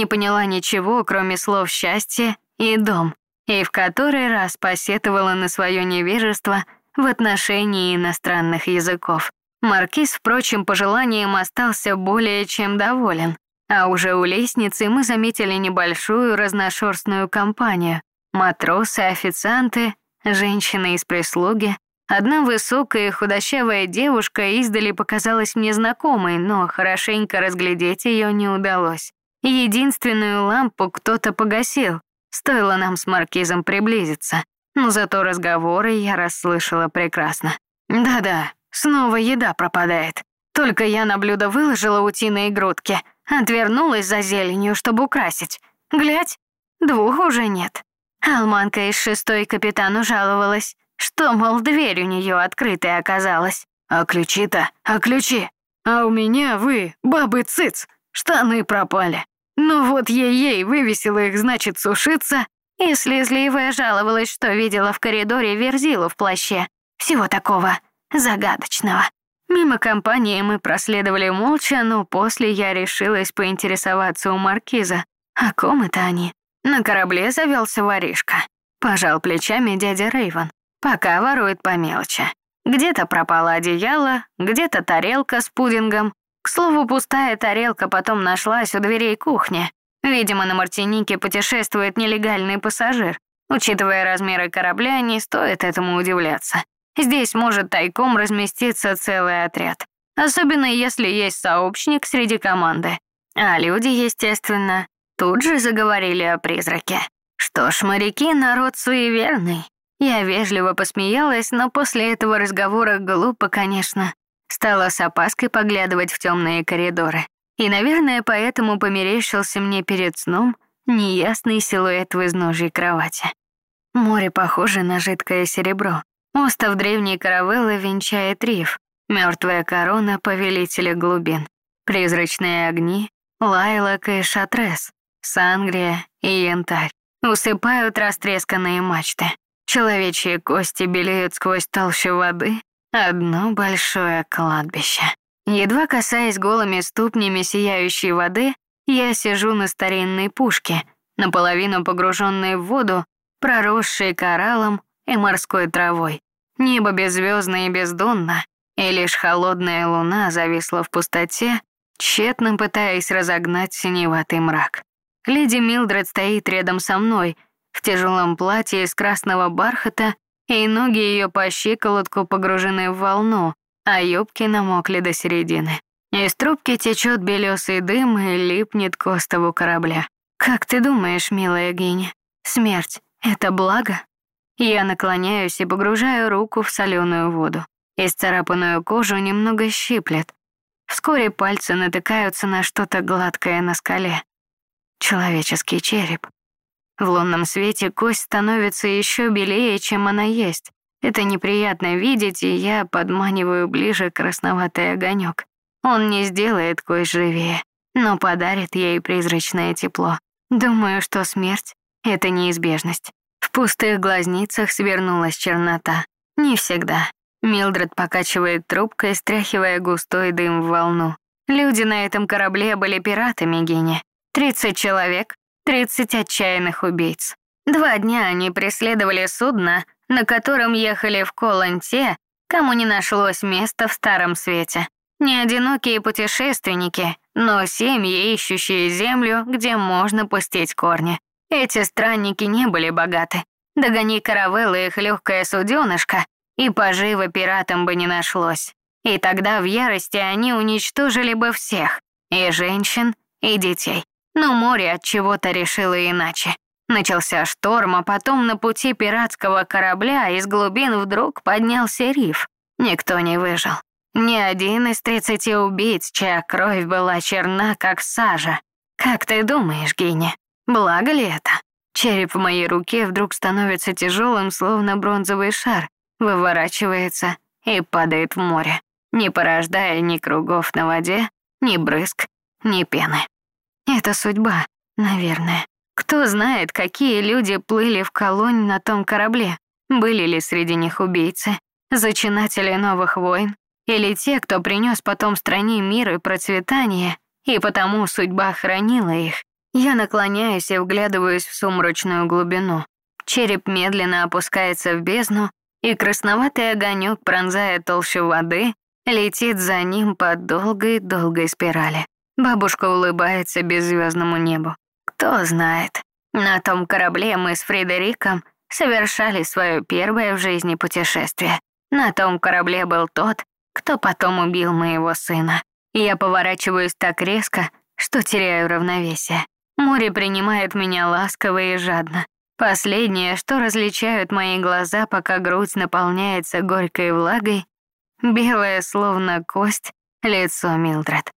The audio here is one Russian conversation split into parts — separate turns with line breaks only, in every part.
не поняла ничего, кроме слов «счастье» и «дом», и в который раз посетовала на свое невежество в отношении иностранных языков. Маркиз, впрочем, по желаниям остался более чем доволен. А уже у лестницы мы заметили небольшую разношерстную компанию. Матросы, официанты, женщины из прислуги. Одна высокая худощавая девушка издали показалась мне знакомой, но хорошенько разглядеть ее не удалось. Единственную лампу кто-то погасил. Стоило нам с маркизом приблизиться. Но зато разговоры я расслышала прекрасно. Да-да, снова еда пропадает. Только я на блюдо выложила утиные грудки, отвернулась за зеленью, чтобы украсить. Глядь, двух уже нет. Алманка из шестой капитану жаловалась, что, мол, дверь у нее открытая оказалась. А ключи-то? А ключи? А у меня вы, бабы цыц, штаны пропали. Ну вот ей-ей вывесила их, значит, сушиться. И слезливая жаловалась, что видела в коридоре верзилу в плаще. Всего такого загадочного. Мимо компании мы проследовали молча, но после я решилась поинтересоваться у маркиза. О ком это они? На корабле завелся воришка. Пожал плечами дядя Рейвен. Пока ворует по мелочи. Где-то пропало одеяло, где-то тарелка с пудингом. К слову, пустая тарелка потом нашлась у дверей кухни. Видимо, на Мартинике путешествует нелегальный пассажир. Учитывая размеры корабля, не стоит этому удивляться. Здесь может тайком разместиться целый отряд. Особенно если есть сообщник среди команды. А люди, естественно, тут же заговорили о призраке. Что ж, моряки — народ суеверный. Я вежливо посмеялась, но после этого разговора глупо, конечно. Стала с опаской поглядывать в темные коридоры. И, наверное, поэтому померещился мне перед сном неясный силуэт в изножьей кровати. Море похоже на жидкое серебро. Остов древней каравеллы венчает риф, мертвая корона повелителя глубин, призрачные огни, лайлок и шатрес, сангрия и янтарь. Усыпают растресканные мачты. Человечьи кости белеют сквозь толщу воды. Одно большое кладбище. Едва касаясь голыми ступнями сияющей воды, я сижу на старинной пушке, наполовину погруженной в воду, проросшей кораллом и морской травой. Небо беззвездно и бездонно, и лишь холодная луна зависла в пустоте, тщетно пытаясь разогнать синеватый мрак. Леди Милдред стоит рядом со мной, в тяжелом платье из красного бархата, и ноги ее по щиколотку погружены в волну, а юбки намокли до середины. Из трубки течет белесый дым и липнет к остову корабля. Как ты думаешь, милая Гиня, смерть — это благо? Я наклоняюсь и погружаю руку в соленую воду. Исцарапанную кожу немного щиплет. Вскоре пальцы натыкаются на что-то гладкое на скале. Человеческий череп. В лунном свете кость становится еще белее, чем она есть. Это неприятно видеть, и я подманиваю ближе красноватый огонек. Он не сделает кость живее, но подарит ей призрачное тепло. Думаю, что смерть — это неизбежность. В пустых глазницах свернулась чернота. Не всегда. Милдред покачивает трубкой, стряхивая густой дым в волну. Люди на этом корабле были пиратами, Гене. Тридцать человек, тридцать отчаянных убийц. Два дня они преследовали судно, на котором ехали в Колон те, кому не нашлось места в Старом Свете. Не одинокие путешественники, но семьи, ищущие землю, где можно пустить корни. Эти странники не были богаты. Догони каравеллы их легкая суденышко, и пожива пиратам бы не нашлось. И тогда в ярости они уничтожили бы всех, и женщин, и детей. Но море от чего-то решило иначе. Начался шторм, а потом на пути пиратского корабля из глубин вдруг поднялся риф. Никто не выжил. Ни один из тридцати убийц, чья кровь была черна, как сажа. Как ты думаешь, Гене, Благо ли это? Череп в моей руке вдруг становится тяжелым, словно бронзовый шар, выворачивается и падает в море, не порождая ни кругов на воде, ни брызг, ни пены. Это судьба, наверное. Кто знает, какие люди плыли в колонь на том корабле? Были ли среди них убийцы, зачинатели новых войн, или те, кто принес потом стране мир и процветание, и потому судьба хранила их, Я наклоняюсь и вглядываюсь в сумрачную глубину. Череп медленно опускается в бездну, и красноватый огонек, пронзая толщу воды, летит за ним по долгой-долгой спирали. Бабушка улыбается беззвездному небу. Кто знает, на том корабле мы с Фредериком совершали свое первое в жизни путешествие. На том корабле был тот, кто потом убил моего сына. Я поворачиваюсь так резко, что теряю равновесие. Море принимает меня ласково и жадно. Последнее, что различают мои глаза, пока грудь наполняется горькой влагой, белое, словно кость, лицо Милдред.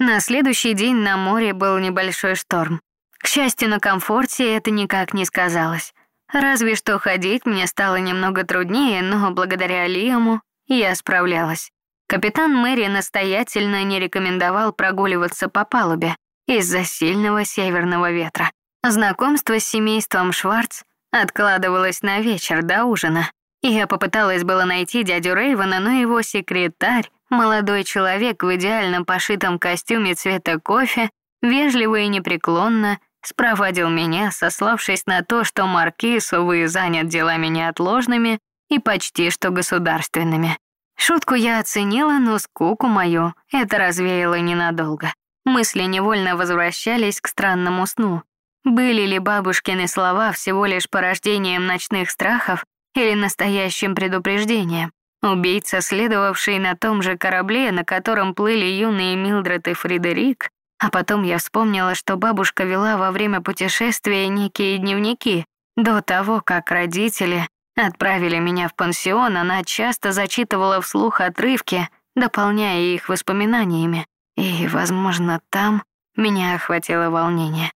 На следующий день на море был небольшой шторм. К счастью, на комфорте это никак не сказалось. Разве что ходить мне стало немного труднее, но благодаря Лиаму я справлялась. Капитан Мэри настоятельно не рекомендовал прогуливаться по палубе из-за сильного северного ветра. Знакомство с семейством Шварц откладывалось на вечер до ужина. Я попыталась было найти дядю Рейвена, но его секретарь, молодой человек в идеальном пошитом костюме цвета кофе, вежливо и непреклонно спровадил меня, сославшись на то, что маркиз, увы, занят делами неотложными и почти что государственными. Шутку я оценила, но скуку мою это развеяло ненадолго. Мысли невольно возвращались к странному сну. Были ли бабушкины слова всего лишь порождением ночных страхов или настоящим предупреждением? Убийца, следовавший на том же корабле, на котором плыли юные Милдред и Фредерик, а потом я вспомнила, что бабушка вела во время путешествия некие дневники. До того, как родители отправили меня в пансион, она часто зачитывала вслух отрывки, дополняя их воспоминаниями. И, возможно, там меня охватило волнение.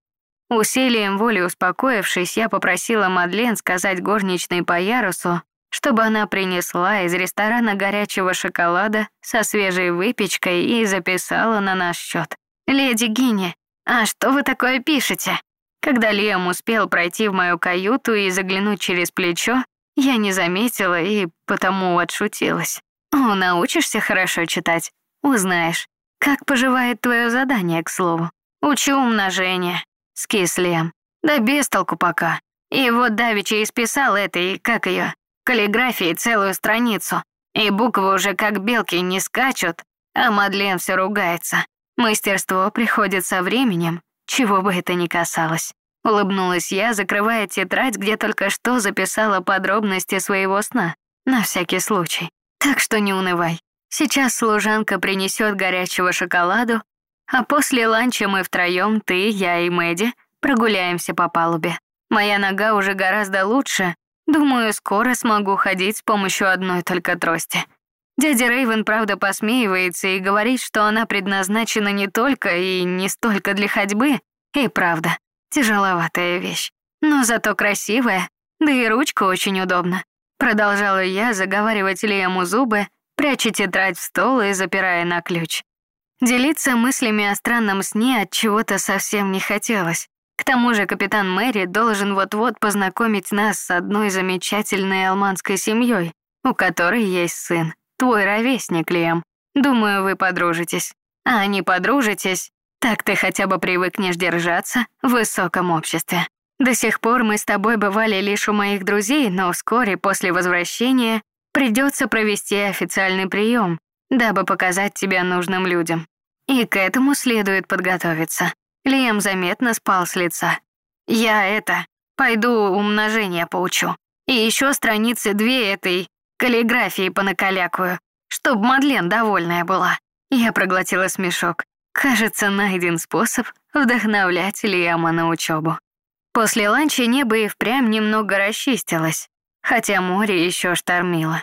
Усилием воли успокоившись, я попросила Мадлен сказать горничной по ярусу, чтобы она принесла из ресторана горячего шоколада со свежей выпечкой и записала на наш счет. «Леди Гинни, а что вы такое пишете?» Когда Лиам успел пройти в мою каюту и заглянуть через плечо, я не заметила и потому отшутилась. «О, научишься хорошо читать? Узнаешь. Как поживает твое задание, к слову?» «Учу умножение», — скис Лиам. «Да без толку пока. И вот Давича исписал это и, как ее, каллиграфии целую страницу. И буквы уже как белки не скачут, а Мадлен все ругается. Мастерство приходит со временем, чего бы это ни касалось. Улыбнулась я, закрывая тетрадь, где только что записала подробности своего сна. На всякий случай. Так что не унывай. Сейчас служанка принесет горячего шоколаду, а после ланча мы втроем, ты, я и Мэдди, прогуляемся по палубе. Моя нога уже гораздо лучше. Думаю, скоро смогу ходить с помощью одной только трости. Дядя Рейвен, правда, посмеивается и говорит, что она предназначена не только и не столько для ходьбы. И правда, тяжеловатая вещь. Но зато красивая, да и ручка очень удобна. Продолжала я заговаривать Лиаму зубы, пряча тетрадь в стол и запирая на ключ. Делиться мыслями о странном сне от чего-то совсем не хотелось. К тому же капитан Мэри должен вот-вот познакомить нас с одной замечательной алманской семьей, у которой есть сын. Твой ровесник, Лем. Думаю, вы подружитесь. А не подружитесь, так ты хотя бы привыкнешь держаться в высоком обществе. До сих пор мы с тобой бывали лишь у моих друзей, но вскоре после возвращения придется провести официальный прием, дабы показать тебя нужным людям. И к этому следует подготовиться. Лем заметно спал с лица. Я это, пойду умножение поучу. И еще страницы две этой Каллиграфии понакалякую, чтоб Мадлен довольная была. Я проглотила смешок. Кажется, найден способ вдохновлять Лиама на учебу. После ланча небо и впрямь немного расчистилось, хотя море еще штормило.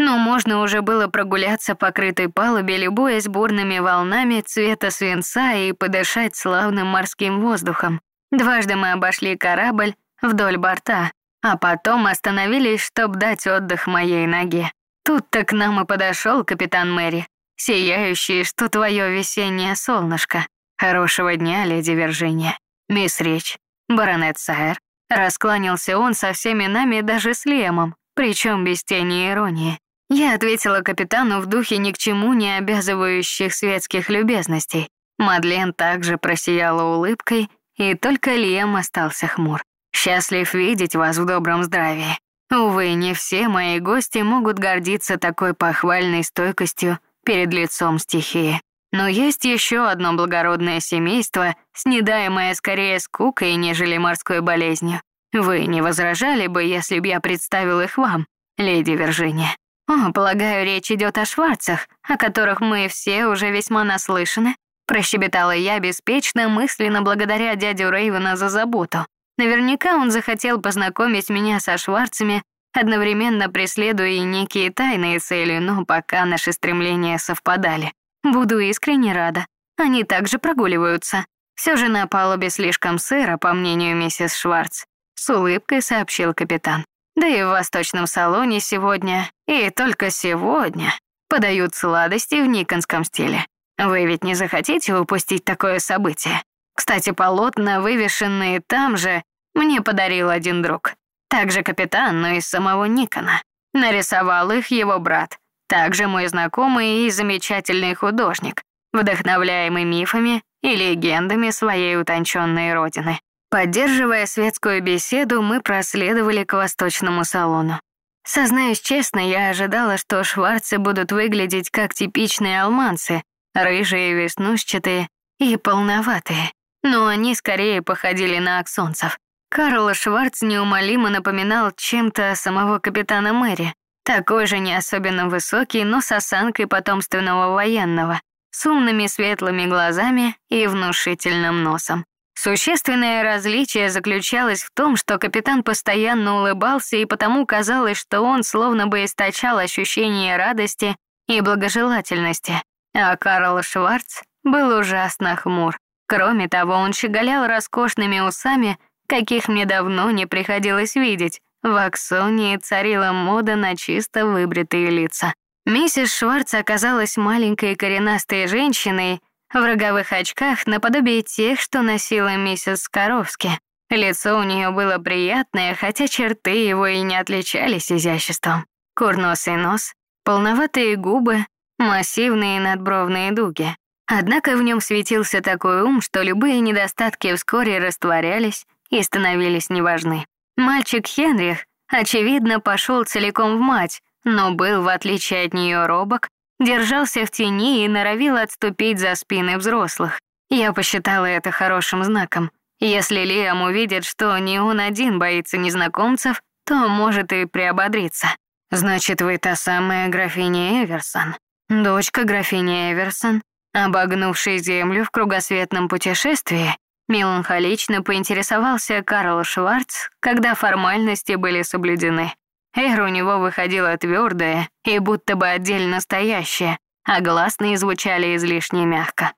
Но можно уже было прогуляться по крытой палубе, любуясь бурными волнами цвета свинца и подышать славным морским воздухом. Дважды мы обошли корабль вдоль борта, а потом остановились, чтобы дать отдых моей ноге. Тут-то к нам и подошел капитан Мэри, сияющий, что твое весеннее солнышко. Хорошего дня, леди Виржиния. Мисс Рич, баронет Сайер. Раскланялся он со всеми нами, даже с Лемом, причем без тени иронии. Я ответила капитану в духе ни к чему не обязывающих светских любезностей. Мадлен также просияла улыбкой и только Лиам остался хмур. «Счастлив видеть вас в добром здравии. Увы, не все мои гости могут гордиться такой похвальной стойкостью перед лицом стихии. Но есть еще одно благородное семейство, снедаемое скорее скукой, нежели морской болезнью. Вы не возражали бы, если бы я представил их вам, леди Виржиния? О, полагаю, речь идет о Шварцах, о которых мы все уже весьма наслышаны. Прощебетала я беспечно, мысленно благодаря дядю Рейвена за заботу. Наверняка он захотел познакомить меня со Шварцами, одновременно преследуя и некие тайные цели, но пока наши стремления совпадали. Буду искренне рада. Они также прогуливаются. Все же на палубе слишком сыро, по мнению миссис Шварц. С улыбкой сообщил капитан. Да и в восточном салоне сегодня, и только сегодня, подают сладости в никонском стиле. Вы ведь не захотите упустить такое событие? Кстати, полотна, вывешенные там же, мне подарил один друг. Также капитан, но из самого Никона. Нарисовал их его брат, также мой знакомый и замечательный художник, вдохновляемый мифами и легендами своей утонченной родины. Поддерживая светскую беседу, мы проследовали к восточному салону. Сознаюсь честно, я ожидала, что шварцы будут выглядеть как типичные алманцы, рыжие, веснушчатые и полноватые. Но они скорее походили на аксонцев. Карл Шварц неумолимо напоминал чем-то самого капитана Мэри. Такой же не особенно высокий, но с осанкой потомственного военного, с умными светлыми глазами и внушительным носом. Существенное различие заключалось в том, что капитан постоянно улыбался, и потому казалось, что он словно бы источал ощущение радости и благожелательности. А Карл Шварц был ужасно хмур. Кроме того, он щеголял роскошными усами, каких мне давно не приходилось видеть. В Аксонии царила мода на чисто выбритые лица. Миссис Шварц оказалась маленькой коренастой женщиной в роговых очках наподобие тех, что носила миссис Скоровски. Лицо у нее было приятное, хотя черты его и не отличались изяществом. Курносый нос, полноватые губы, массивные надбровные дуги. Однако в нем светился такой ум, что любые недостатки вскоре растворялись и становились неважны. Мальчик Хенрих, очевидно, пошел целиком в мать, но был, в отличие от нее, робок, держался в тени и норовил отступить за спины взрослых. Я посчитала это хорошим знаком. Если Лиам увидит, что не он один боится незнакомцев, то может и приободриться. Значит, вы та самая графиня Эверсон, дочка графини Эверсон, обогнувшей землю в кругосветном путешествии Меланхолично поинтересовался Карл Шварц, когда формальности были соблюдены. Эра у него выходила твердая и будто бы отдельно стоящая, а гласные звучали излишне мягко.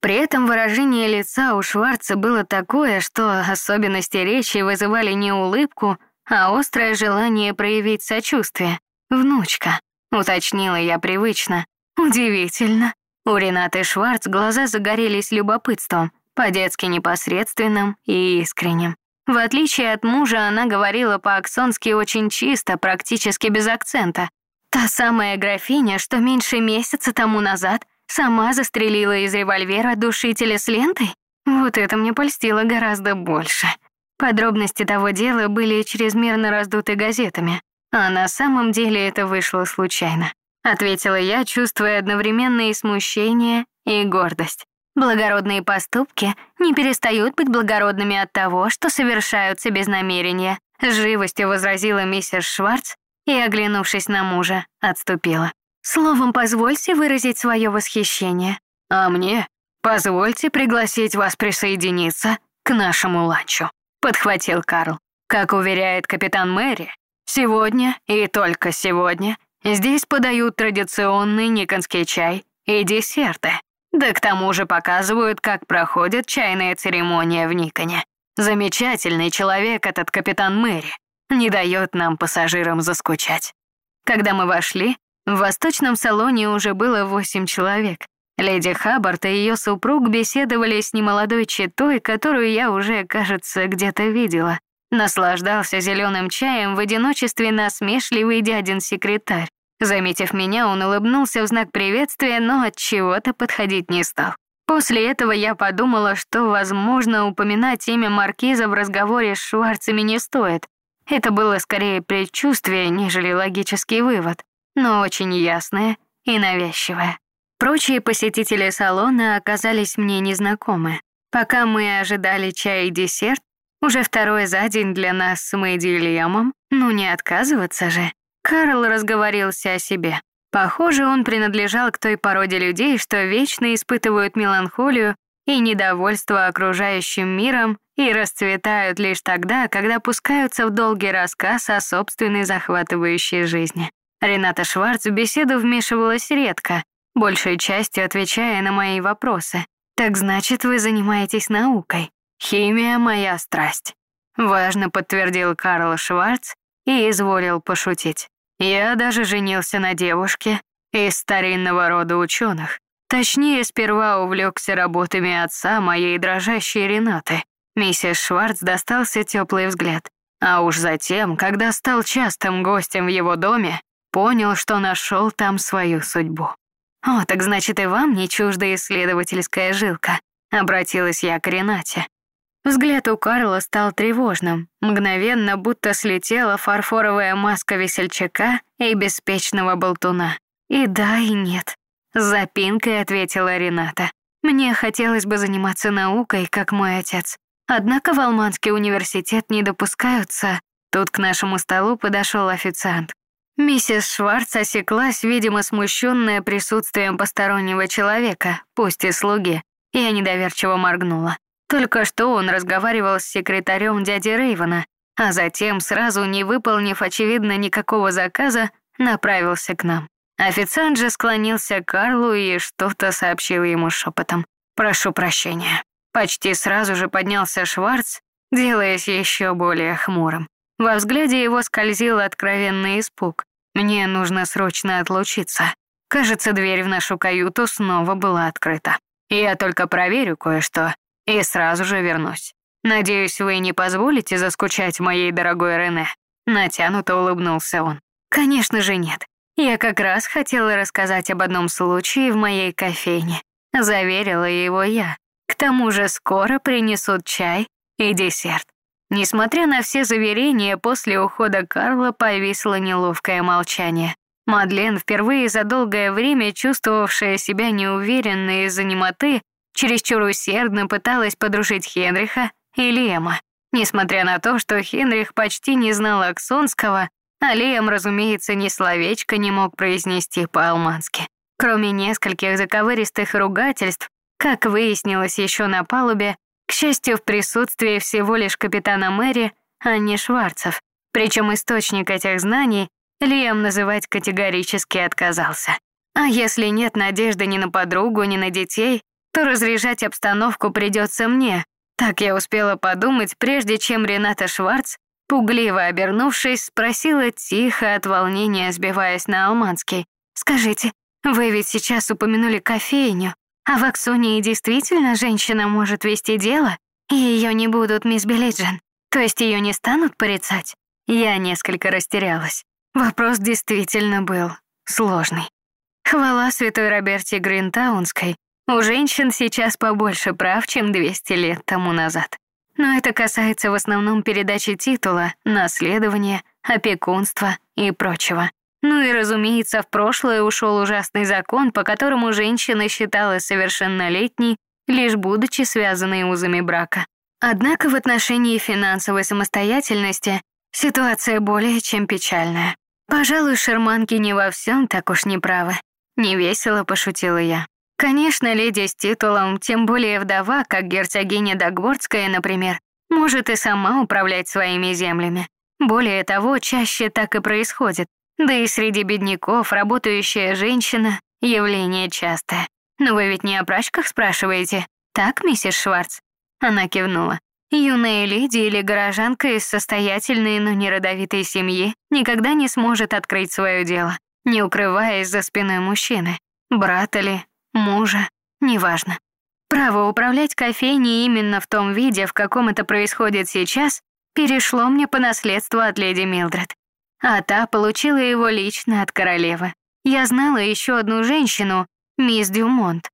При этом выражение лица у Шварца было такое, что особенности речи вызывали не улыбку, а острое желание проявить сочувствие. «Внучка», — уточнила я привычно. «Удивительно». У Ренаты Шварц глаза загорелись любопытством, по-детски непосредственным и искренним. В отличие от мужа, она говорила по-аксонски очень чисто, практически без акцента. Та самая графиня, что меньше месяца тому назад сама застрелила из револьвера душителя с лентой? Вот это мне польстило гораздо больше. Подробности того дела были чрезмерно раздуты газетами, а на самом деле это вышло случайно. Ответила я, чувствуя одновременно и смущение, и гордость. Благородные поступки не перестают быть благородными от того, что совершаются без намерения. Живостью возразила миссис Шварц и, оглянувшись на мужа, отступила. Словом, позвольте выразить свое восхищение. А мне позвольте пригласить вас присоединиться к нашему ланчу, подхватил Карл. Как уверяет капитан Мэри, сегодня и только сегодня здесь подают традиционный никонский чай и десерты. Да к тому же показывают, как проходит чайная церемония в Никоне. Замечательный человек этот капитан Мэри. Не дает нам, пассажирам, заскучать. Когда мы вошли, в восточном салоне уже было восемь человек. Леди Хаббард и ее супруг беседовали с немолодой четой, которую я уже, кажется, где-то видела. Наслаждался зеленым чаем в одиночестве насмешливый дядин секретарь. Заметив меня, он улыбнулся в знак приветствия, но от чего-то подходить не стал. После этого я подумала, что, возможно, упоминать имя Маркиза в разговоре с Шварцами не стоит. Это было скорее предчувствие, нежели логический вывод, но очень ясное и навязчивое. Прочие посетители салона оказались мне незнакомы. Пока мы ожидали чай и десерт, уже второй за день для нас с Мэдди и Лиамом, ну не отказываться же. Карл разговорился о себе. Похоже, он принадлежал к той породе людей, что вечно испытывают меланхолию и недовольство окружающим миром и расцветают лишь тогда, когда пускаются в долгий рассказ о собственной захватывающей жизни. Рената Шварц в беседу вмешивалась редко, большей частью отвечая на мои вопросы. «Так значит, вы занимаетесь наукой? Химия — моя страсть», — важно подтвердил Карл Шварц и изволил пошутить. Я даже женился на девушке из старинного рода ученых. Точнее, сперва увлекся работами отца моей дрожащей Ренаты. Миссис Шварц достался теплый взгляд. А уж затем, когда стал частым гостем в его доме, понял, что нашел там свою судьбу. «О, так значит, и вам не чужда исследовательская жилка», — обратилась я к Ренате. Взгляд у Карла стал тревожным. Мгновенно будто слетела фарфоровая маска весельчака и беспечного болтуна. И да, и нет. Запинкой ответила Рената. Мне хотелось бы заниматься наукой, как мой отец. Однако в Алманский университет не допускаются. Тут к нашему столу подошел официант. Миссис Шварц осеклась, видимо, смущенная присутствием постороннего человека, пусть и слуги. Я недоверчиво моргнула. Только что он разговаривал с секретарем дяди Рейвана, а затем, сразу не выполнив, очевидно, никакого заказа, направился к нам. Официант же склонился к Карлу и что-то сообщил ему шепотом. «Прошу прощения». Почти сразу же поднялся Шварц, делаясь еще более хмурым. Во взгляде его скользил откровенный испуг. «Мне нужно срочно отлучиться». Кажется, дверь в нашу каюту снова была открыта. «Я только проверю кое-что и сразу же вернусь. Надеюсь, вы не позволите заскучать моей дорогой Рене?» Натянуто улыбнулся он. «Конечно же нет. Я как раз хотела рассказать об одном случае в моей кофейне. Заверила его я. К тому же скоро принесут чай и десерт. Несмотря на все заверения, после ухода Карла повисло неловкое молчание. Мадлен, впервые за долгое время чувствовавшая себя неуверенно из-за немоты, чересчур усердно пыталась подружить Хенриха и Лема. Несмотря на то, что Хенрих почти не знал аксонского, а Лем, разумеется, ни словечко не мог произнести по-алмански. Кроме нескольких заковыристых ругательств, как выяснилось еще на палубе, к счастью, в присутствии всего лишь капитана Мэри, а не Шварцев. Причем источник этих знаний Лиам называть категорически отказался. А если нет надежды ни на подругу, ни на детей, то разряжать обстановку придется мне. Так я успела подумать, прежде чем Рената Шварц, пугливо обернувшись, спросила тихо от волнения, сбиваясь на алманский. «Скажите, вы ведь сейчас упомянули кофейню, а в Аксонии действительно женщина может вести дело, и ее не будут мисс Белиджен, то есть ее не станут порицать?» Я несколько растерялась. Вопрос действительно был сложный. Хвала святой Роберте Гринтаунской, у женщин сейчас побольше прав, чем 200 лет тому назад. Но это касается в основном передачи титула, наследования, опекунства и прочего. Ну и, разумеется, в прошлое ушел ужасный закон, по которому женщина считалась совершеннолетней, лишь будучи связанной узами брака. Однако в отношении финансовой самостоятельности ситуация более чем печальная. Пожалуй, шерманки не во всем так уж не правы. Невесело пошутила я. Конечно, леди с титулом, тем более вдова, как герцогиня Дагвордская, например, может и сама управлять своими землями. Более того, чаще так и происходит. Да и среди бедняков работающая женщина — явление частое. Но вы ведь не о прачках спрашиваете, так, миссис Шварц? Она кивнула. Юная леди или горожанка из состоятельной, но не родовитой семьи никогда не сможет открыть свое дело, не укрываясь за спиной мужчины. Брата ли, мужа, неважно. Право управлять кофейней именно в том виде, в каком это происходит сейчас, перешло мне по наследству от леди Милдред. А та получила его лично от королевы. Я знала еще одну женщину, мисс Дюмонт.